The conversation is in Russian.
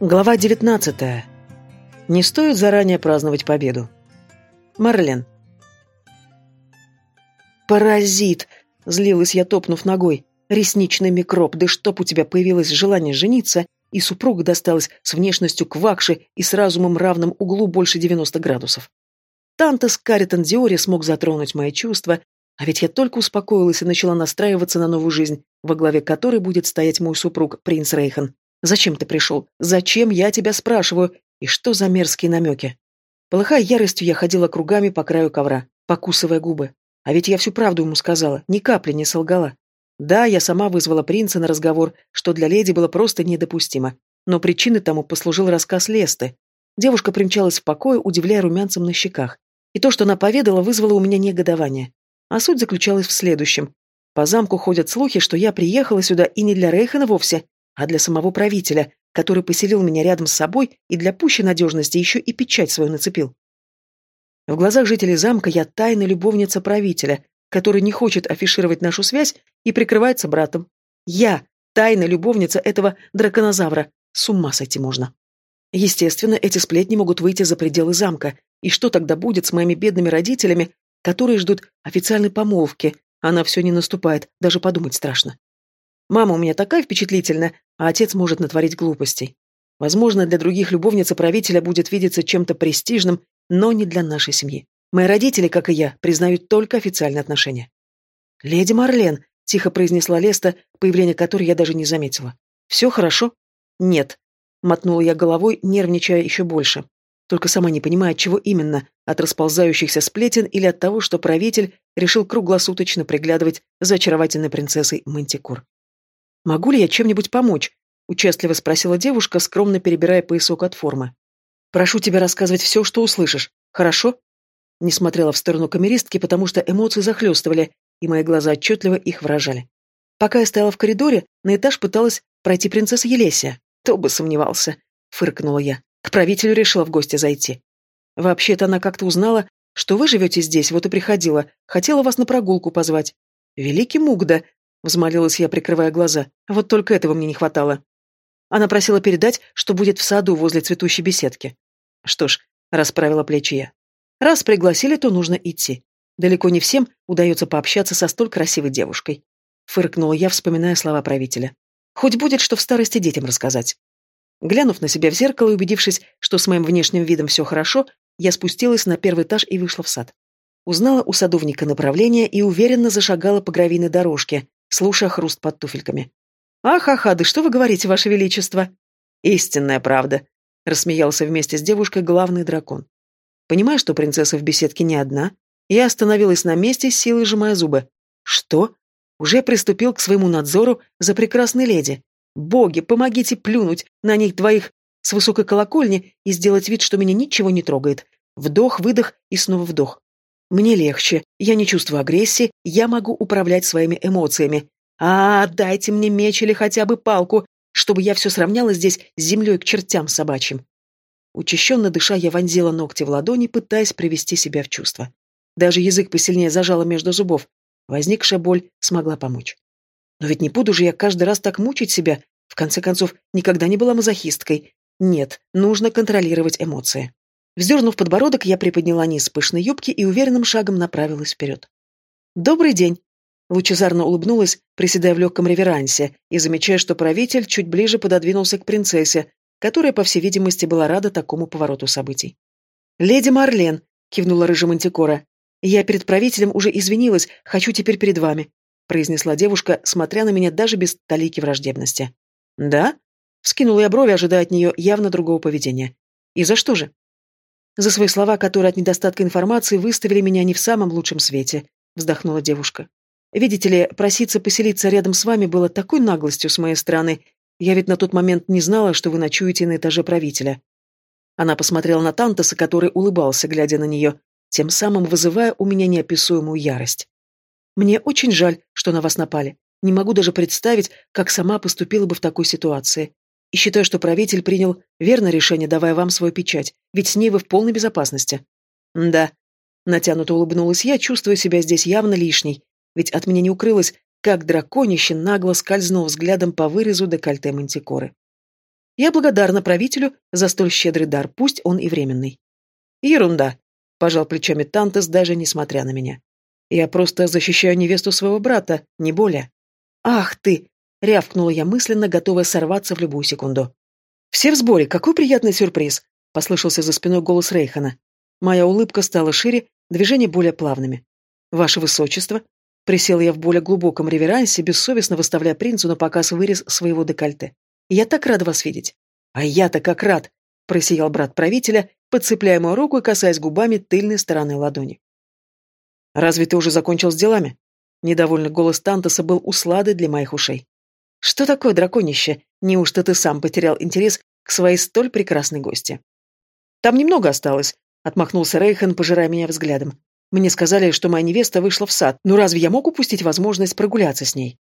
Глава 19. Не стоит заранее праздновать победу. Марлен. «Паразит!» — злилась я, топнув ногой. «Ресничный микроб, да чтоб у тебя появилось желание жениться, и супруга досталась с внешностью квакши и с разумом равным углу больше 90 градусов. Тантас Каритон Диори смог затронуть мои чувства, а ведь я только успокоилась и начала настраиваться на новую жизнь, во главе которой будет стоять мой супруг, принц Рейхан. Зачем ты пришел? Зачем я тебя спрашиваю? И что за мерзкие намеки? Полыхая яростью, я ходила кругами по краю ковра, покусывая губы. А ведь я всю правду ему сказала, ни капли не солгала. Да, я сама вызвала принца на разговор, что для леди было просто недопустимо. Но причиной тому послужил рассказ Лесты. Девушка примчалась в покое, удивляя румянцем на щеках. И то, что она поведала, вызвало у меня негодование. А суть заключалась в следующем. По замку ходят слухи, что я приехала сюда и не для Рейхана вовсе, а для самого правителя, который поселил меня рядом с собой и для пущей надежности еще и печать свою нацепил. В глазах жителей замка я тайная любовница правителя, который не хочет афишировать нашу связь и прикрывается братом. Я тайная любовница этого драконозавра. С ума сойти можно. Естественно, эти сплетни могут выйти за пределы замка. И что тогда будет с моими бедными родителями, которые ждут официальной помолвки, она все не наступает, даже подумать страшно. Мама у меня такая впечатлительная, а отец может натворить глупостей. Возможно, для других любовница правителя будет видеться чем-то престижным, но не для нашей семьи. Мои родители, как и я, признают только официальные отношения. «Леди Марлен», — тихо произнесла Леста, появление которой я даже не заметила. «Все хорошо?» «Нет», — мотнула я головой, нервничая еще больше. Только сама не понимая, чего именно, от расползающихся сплетен или от того, что правитель решил круглосуточно приглядывать за очаровательной принцессой Мантикур. «Могу ли я чем-нибудь помочь?» — участливо спросила девушка, скромно перебирая поясок от формы. «Прошу тебя рассказывать все, что услышишь. Хорошо?» Не смотрела в сторону камеристки, потому что эмоции захлестывали, и мои глаза отчетливо их выражали. Пока я стояла в коридоре, на этаж пыталась пройти принцесса Елесия. Кто бы сомневался, фыркнула я. К правителю решила в гости зайти. Вообще-то она как-то узнала, что вы живете здесь, вот и приходила. Хотела вас на прогулку позвать. Великий Мугда, Взмолилась я, прикрывая глаза. Вот только этого мне не хватало. Она просила передать, что будет в саду возле цветущей беседки. Что ж, расправила плечи я. Раз пригласили, то нужно идти. Далеко не всем удается пообщаться со столь красивой девушкой. Фыркнула я, вспоминая слова правителя. Хоть будет, что в старости детям рассказать. Глянув на себя в зеркало и убедившись, что с моим внешним видом все хорошо, я спустилась на первый этаж и вышла в сад. Узнала у садовника направление и уверенно зашагала по гравийной дорожке, слушая хруст под туфельками. «Ах-ха-ха, да что вы говорите, ваше величество?» «Истинная правда», — рассмеялся вместе с девушкой главный дракон. Понимая, что принцесса в беседке не одна, я остановилась на месте, силой сжимая зубы. «Что?» Уже приступил к своему надзору за прекрасной леди. «Боги, помогите плюнуть на них двоих с высокой колокольни и сделать вид, что меня ничего не трогает. Вдох, выдох и снова вдох. Мне легче, я не чувствую агрессии, я могу управлять своими эмоциями. А, дайте мне меч или хотя бы палку, чтобы я все сравняла здесь с землей к чертям собачьим. Учащенно дыша, я вонзила ногти в ладони, пытаясь привести себя в чувство. Даже язык посильнее зажала между зубов. Возникшая боль смогла помочь. Но ведь не буду же я каждый раз так мучить себя. В конце концов, никогда не была мазохисткой. Нет, нужно контролировать эмоции. Вздернув подбородок, я приподняла низ пышной юбки и уверенным шагом направилась вперед. «Добрый день!» Лучезарно улыбнулась, приседая в легком реверансе, и замечая, что правитель чуть ближе пододвинулся к принцессе, которая, по всей видимости, была рада такому повороту событий. «Леди Марлен!» — кивнула рыжая мантикора. «Я перед правителем уже извинилась, хочу теперь перед вами», — произнесла девушка, смотря на меня даже без талики враждебности. «Да?» — вскинула я брови, ожидая от нее явно другого поведения. «И за что же?» За свои слова, которые от недостатка информации выставили меня не в самом лучшем свете, вздохнула девушка. Видите ли, проситься поселиться рядом с вами было такой наглостью с моей стороны. Я ведь на тот момент не знала, что вы ночуете на этаже правителя. Она посмотрела на Тантаса, который улыбался, глядя на нее, тем самым вызывая у меня неописуемую ярость. Мне очень жаль, что на вас напали. Не могу даже представить, как сама поступила бы в такой ситуации. И считаю, что правитель принял верное решение, давая вам свою печать, ведь с ней вы в полной безопасности. Да. Натянуто улыбнулась я, чувствуя себя здесь явно лишней, ведь от меня не укрылось, как драконище нагло скользнул взглядом по вырезу декольте мантикоры. Я благодарна правителю за столь щедрый дар, пусть он и временный. Ерунда, пожал плечами Тантес, даже несмотря на меня. Я просто защищаю невесту своего брата, не более. Ах ты! Рявкнула я мысленно, готовая сорваться в любую секунду. Все в сборе, какой приятный сюрприз! послышался за спиной голос Рейхана. Моя улыбка стала шире, движения более плавными. Ваше высочество, присел я в более глубоком реверансе, бессовестно выставляя принцу на показ вырез своего декольте. Я так рад вас видеть. А я-то как рад, просиял брат правителя, подцепляя мою руку и касаясь губами тыльной стороны ладони. «Разве ты уже закончил с делами?» Недовольный голос Тантоса был усладой для моих ушей. «Что такое драконище? Неужто ты сам потерял интерес к своей столь прекрасной гости?» «Там немного осталось», — отмахнулся Рейхан, пожирая меня взглядом. «Мне сказали, что моя невеста вышла в сад. Ну разве я мог упустить возможность прогуляться с ней?»